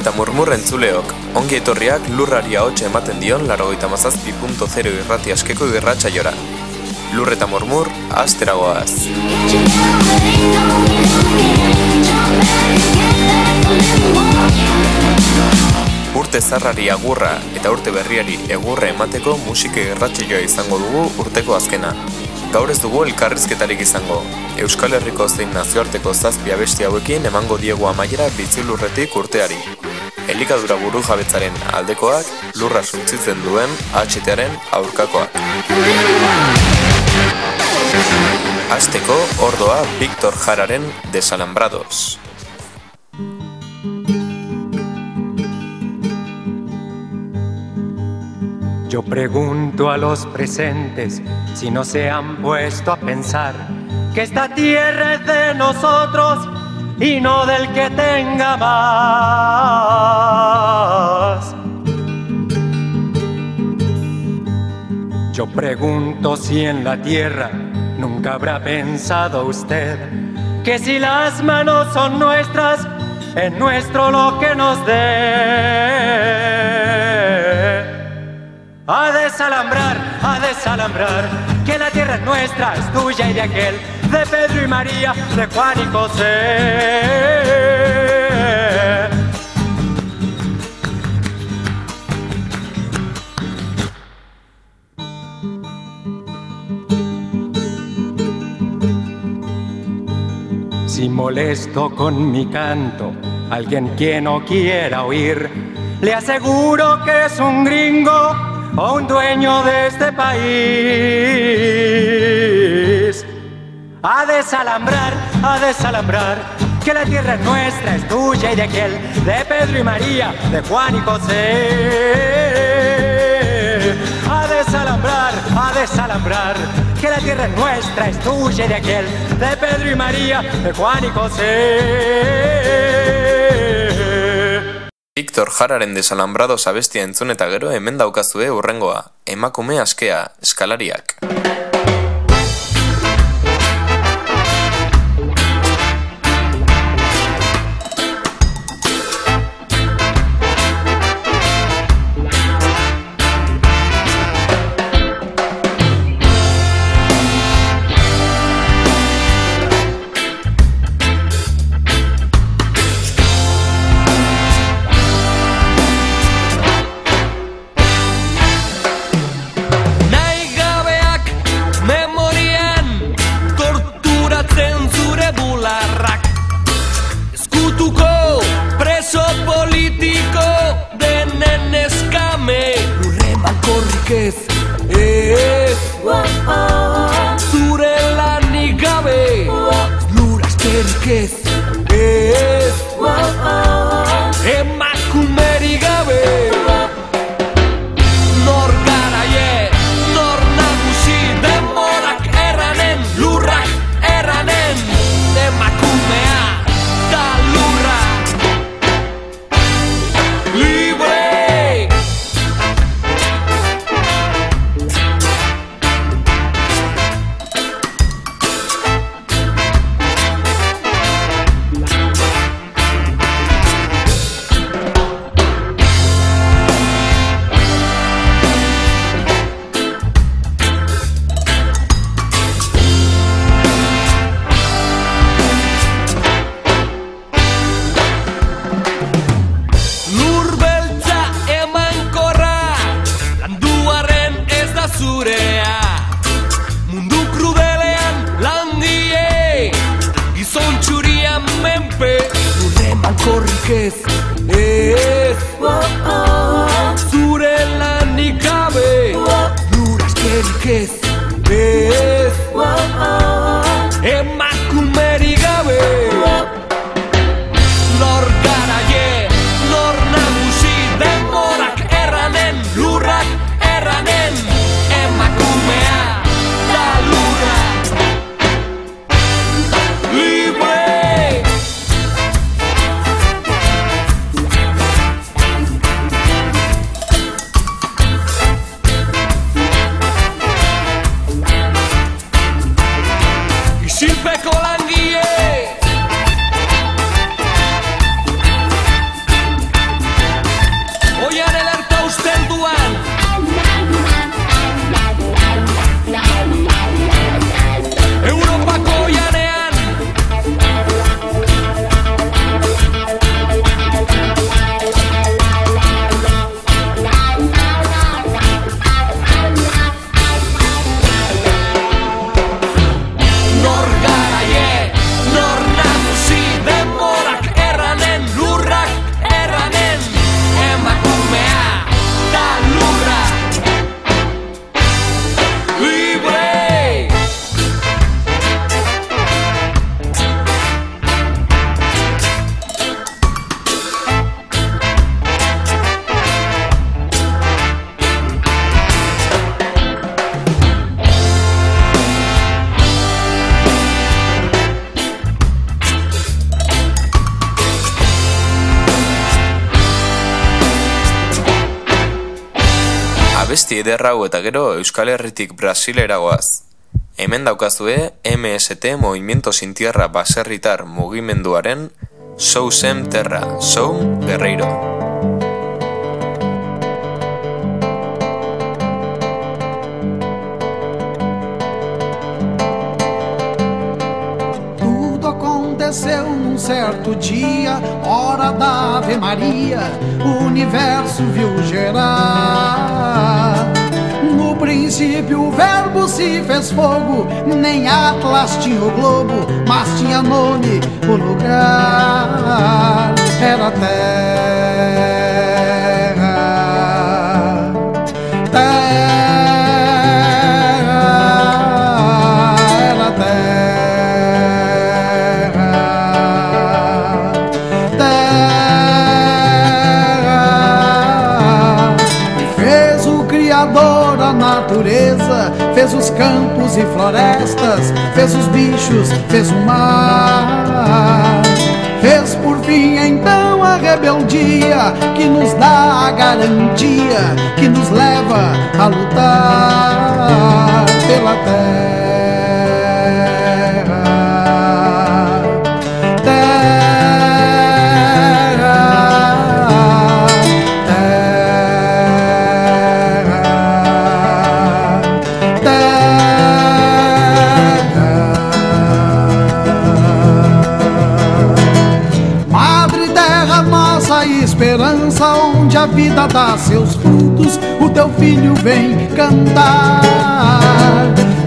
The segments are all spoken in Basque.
eta murmur entzuleok, ongi etorriak lurrari ahotxe ematen dion larogeita mazazpi.0 irrati askeko irratxa jora. Lur eta murmur, asteragoaz. Urte zarrari agurra eta urte berriari egurre emateko musike irratxioa izango dugu urteko azkena. Gaur ez dugu elkarrizketarik izango. Euskal Herriko zein nazioarteko zazpia besti hauekin emango diegu amaiera bitzilurretik urteari. Elikadura buru jabetzaren aldekoak, lurra suntzitzen duen HTaren aurkakoak. Azteko, ordoa Victor Jararen desalambrados. Yo pregunto a los presentes si no se han puesto a pensar que esta tierra es de nosotros y no del que tenga más. Yo pregunto si en la tierra nunca habrá pensado usted que si las manos son nuestras, es nuestro lo que nos dé. A desalambrar, a desalambrar, que la tierra es nuestra, es tuya y de aquel, de Pedro y María, de Juan y José. Si molesto con mi canto, alguien que no quiera oír, le aseguro que es un gringo o un dueño de este país. A desalambrar, a desalambrar, que la tierra es nuestra, es tuya y de aquel, de Pedro y María, de Juan y José. A desalambrar, a desalambrar, que la tierra es nuestra, es tuya y de aquel, de Pedro y María, de Juan y José. Victor Jararen desalambrados abestia entzun eta gero hemen daukazue urrengoa, emakume askea, eskalariak. Hau eta gero Euskal Herritik Brasilera goaz. Hemen daukazue MST Movimiento Sin Tierra baserritar mugimenduaren Sou Sem Terra, Sou Guerreiro. aconteceu num certo dia, hora da Ave Maria, o universo viu gerar. Princípio o verbo se fez fogo, nem Atlas tinha o globo, mas tinha nome o lugar. Era terra. Fez os campos e florestas, fez os bichos, fez o mar. Fez por fim então a rebeldia que nos dá a garantia que nos leva a lutar vida dá seus frutos, o teu filho vem cantar.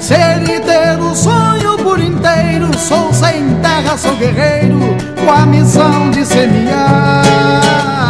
Ser e ter o sonho por inteiro, sou sem terra, sou guerreiro, com a missão de semear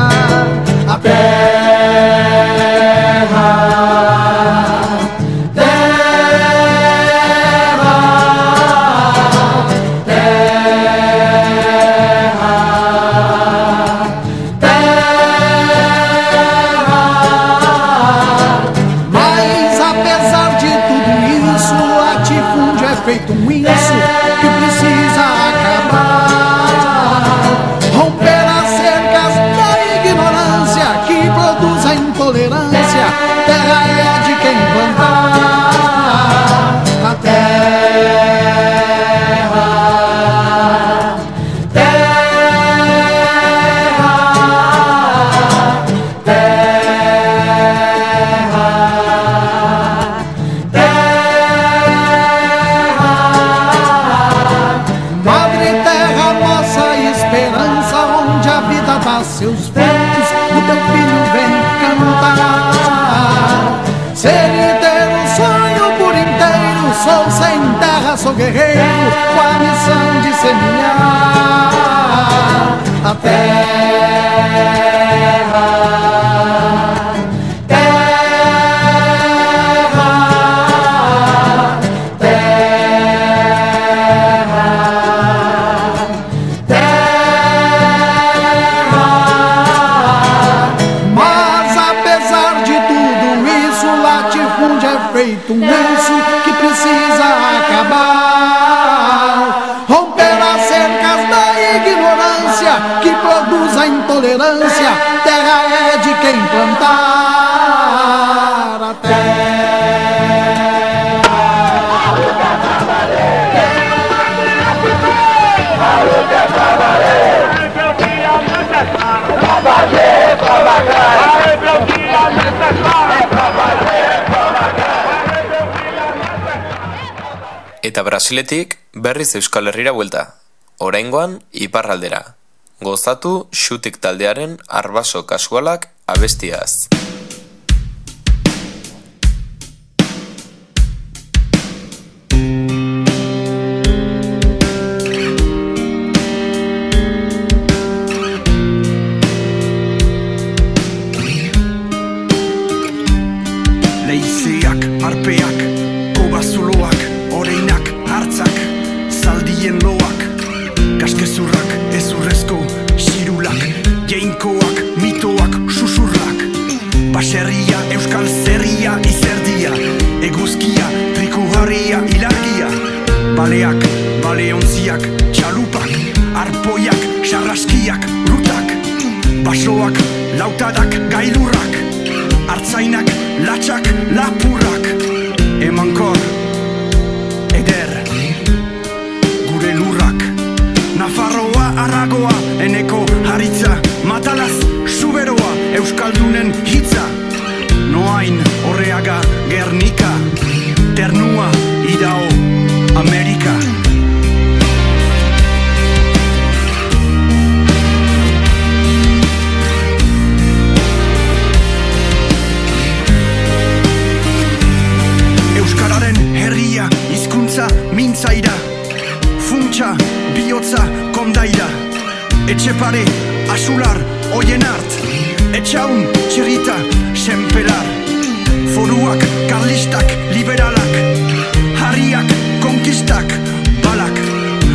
Eta Brasiletik berriz Euskal Herrira buelta. Oraingoan iparraldera. Gozatu xutik taldearen arbaso kasualak abestiaz. Baleak, baleontziak, txalupak, arpoiak, sarraskiak, rutak, basoak, lautadak, gailurrak, Artzainak, latxak, lapurrak Etxepare, asular, oien art. Etxaun, txirrita, senpelar. Foruak, karlistak, liberalak. Harriak, konkistak, balak.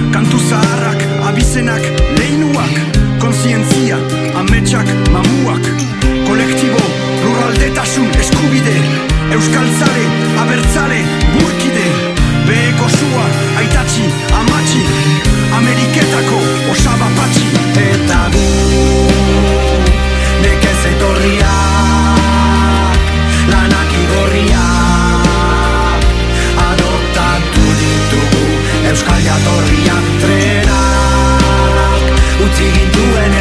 Kantu zaharrak, abizenak, leinuak. Konsientzia, ametsak, mamuak. Kolektibo, lurraldetasun, eskubide. Euskaltzale, abertzale, burkide. Beheko sua, aitatxi, Ameriketako, osaba patxi. Eta gu Nekez etorriak Lanak igorriak. Adoptatu ditugu Euskal jatorriak trenak. Utzi gintuen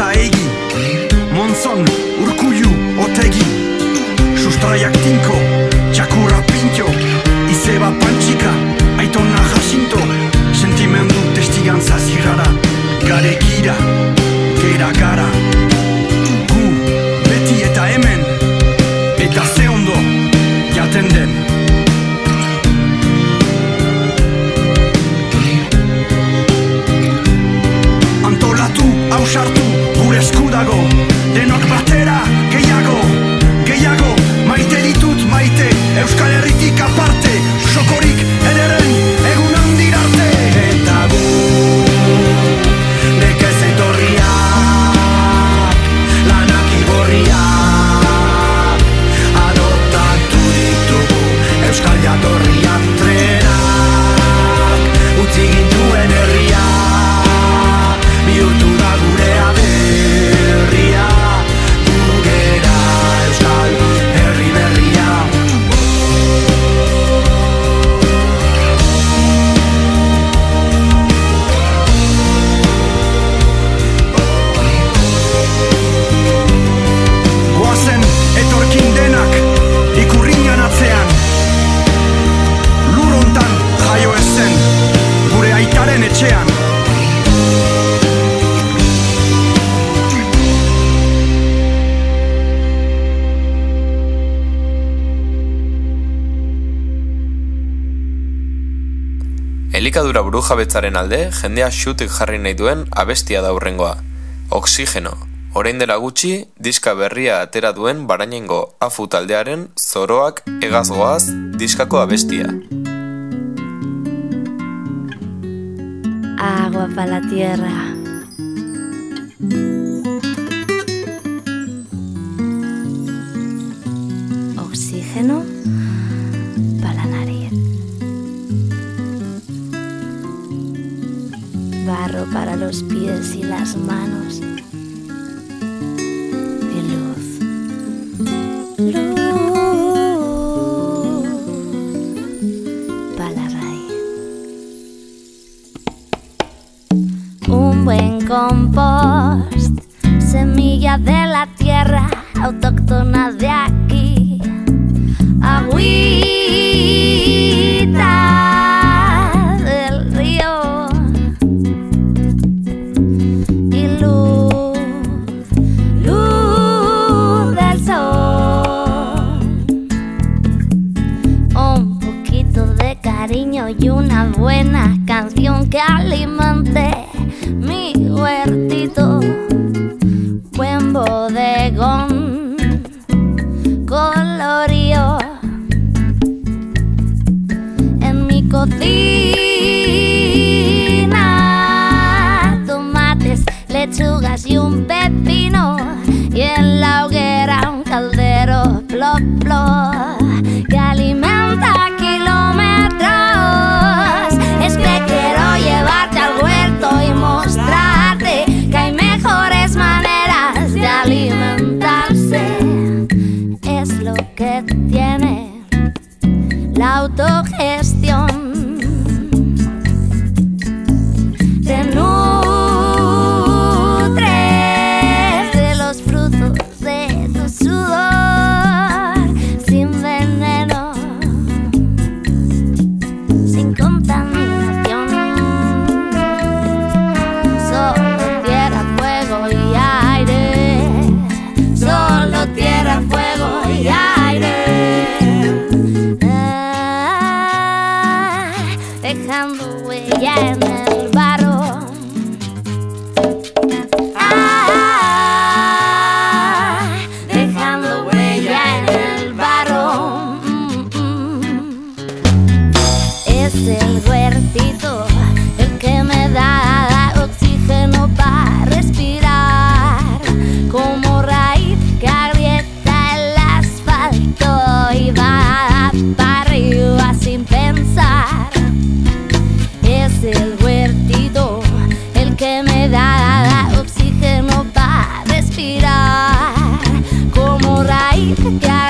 ota egi Monzon, urkullu, otegi Sustraiak tinko, txakurra pintxo Izeba pantxika, burujabetzaren alde, jendea xutik jarri nahi duen abestia da hurrengoa. Oxigeno. Orain dela gutxi, diska berria atera duen barainengo afu taldearen zoroak egazgoaz diskako abestia. Agua para la tierra. Para los pies y las manos. alimenté mi huertito, buen bodegón, colorío en mi cocina, tomates, lechugas y un pepino, y en la hoguera un caldero, plop, plop. もらいたがる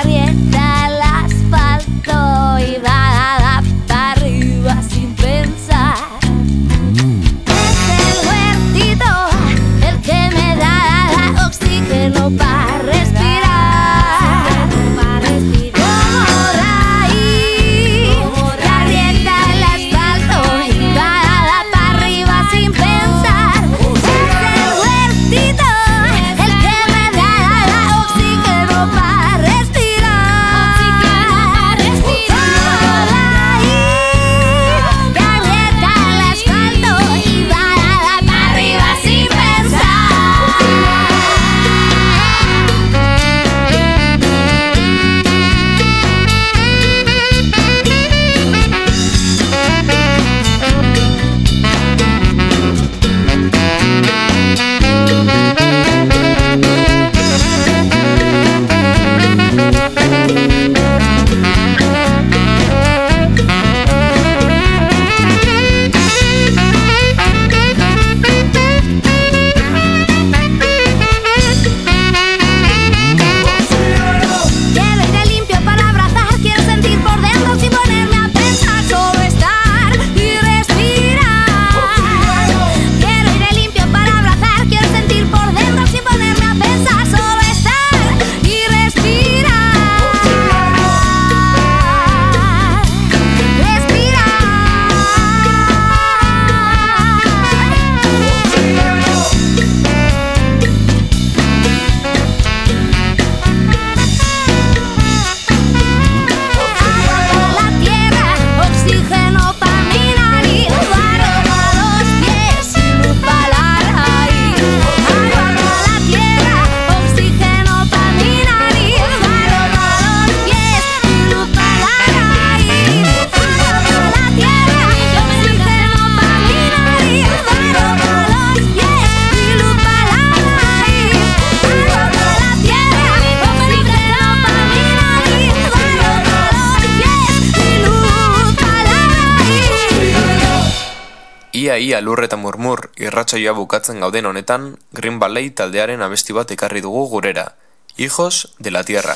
Ia lur eta murmur irratsaioa bukatzen gauden honetan, Green Valley taldearen abesti bat ekarri dugu gurera, Hijos de la Tierra.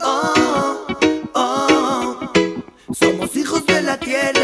Oh, oh, oh, somos hijos de la tierra.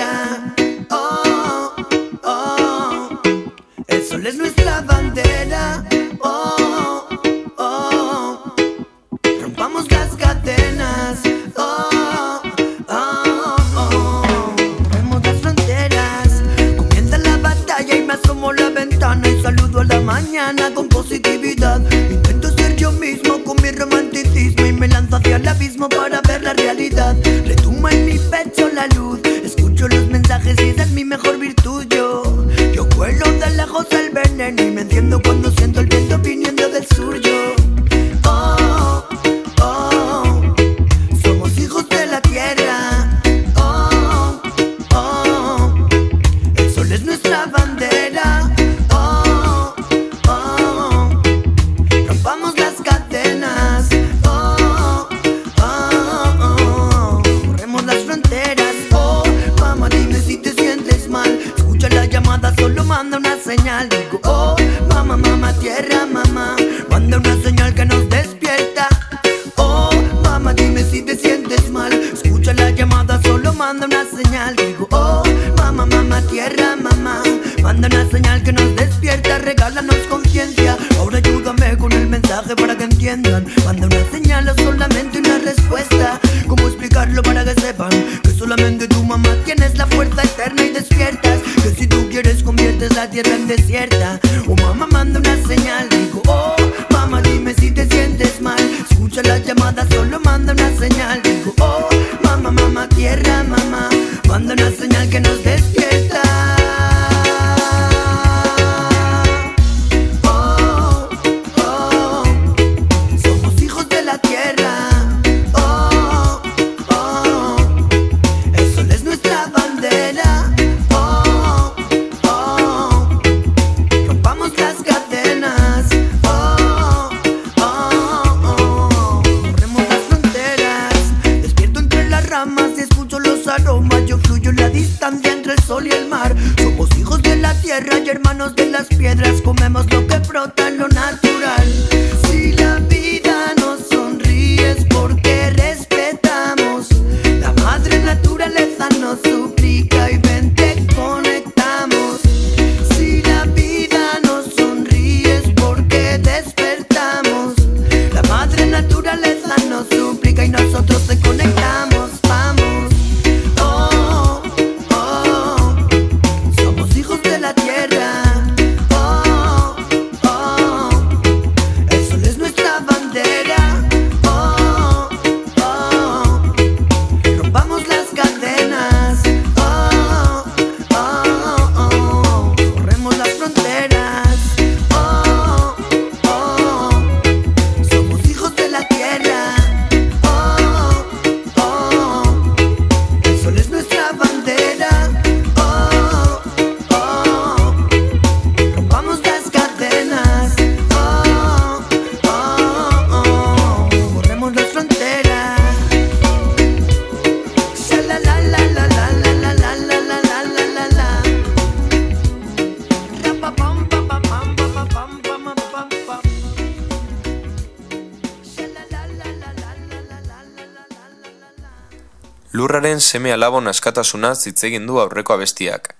Lurraren seme alabon askatasuna zitzegin du aurreko abestiak.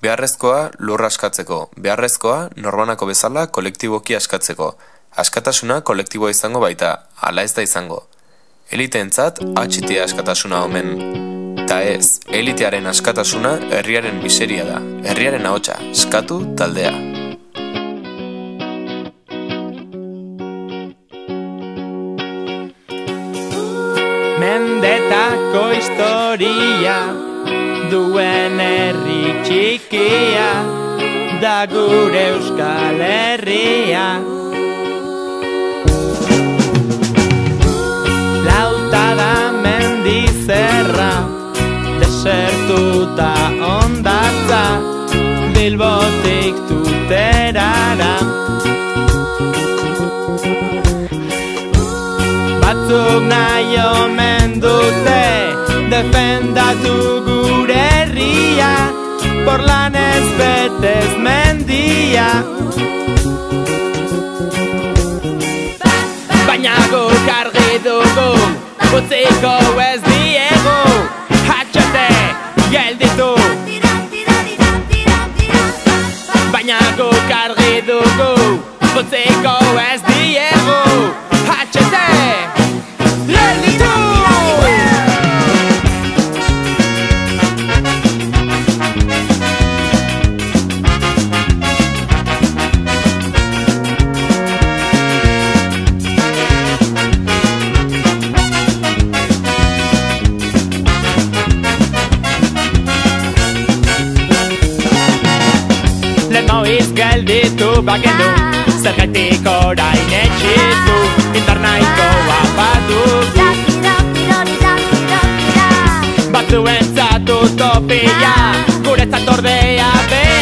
Beharrezkoa lurra askatzeko, beharrezkoa norbanako bezala kolektiboki askatzeko. Askatasuna kolektiboa izango baita, ala ez da izango. Eliteentzat atxitea askatasuna omen. Ta ez, elitearen askatasuna herriaren miseria da, herriaren ahotsa, eskatu taldea. historia duen herri txikia da gure euskal herria. Lauta da mendizerra desertuta ondatza bilbotik tuterara. Batzuk nahi omen dute defendatu gure herria por lan ez betez mendia. Baina gok argi dugu Utziko ez diego Hatxote gelditu. Baina gok argi dugu Utziko ez gelditu bakendu Zergetik orain etxizu Indar nahikoa badugu Batzuen zatu topia Gure zatordea behar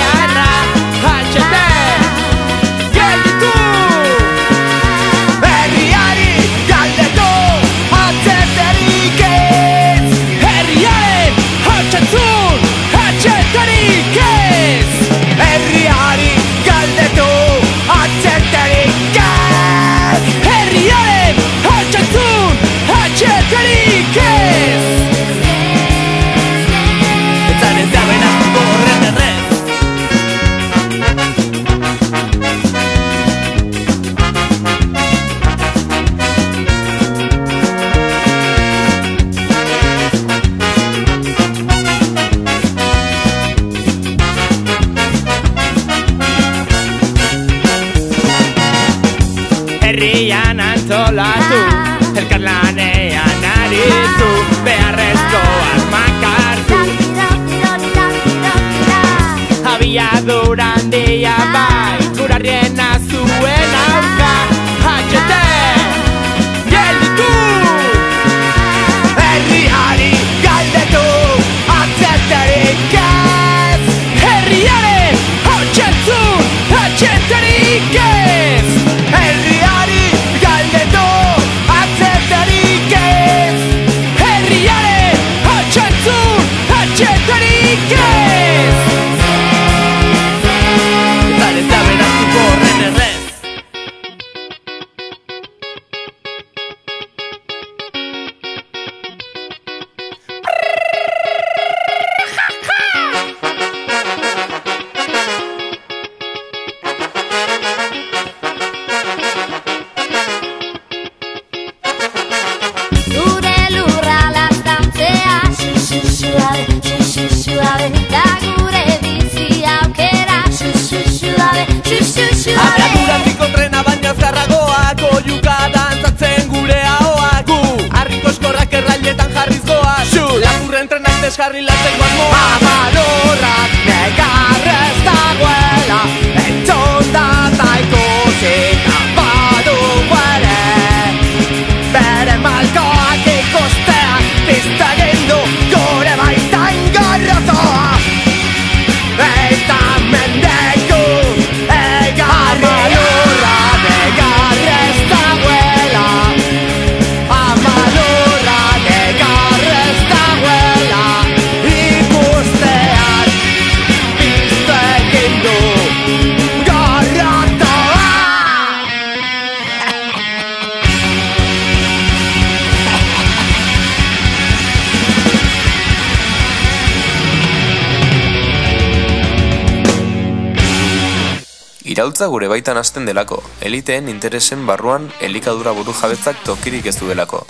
iraultza gure baitan hasten delako, eliteen interesen barruan elikadura buru jabetzak tokirik ez duelako.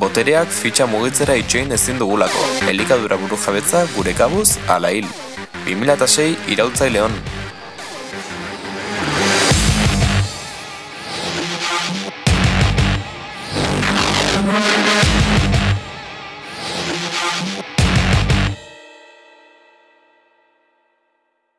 Botereak fitxa mugitzera itxoin ezin dugulako, elikadura buru jabetza gure kabuz ala hil. 2006 iraultza leon,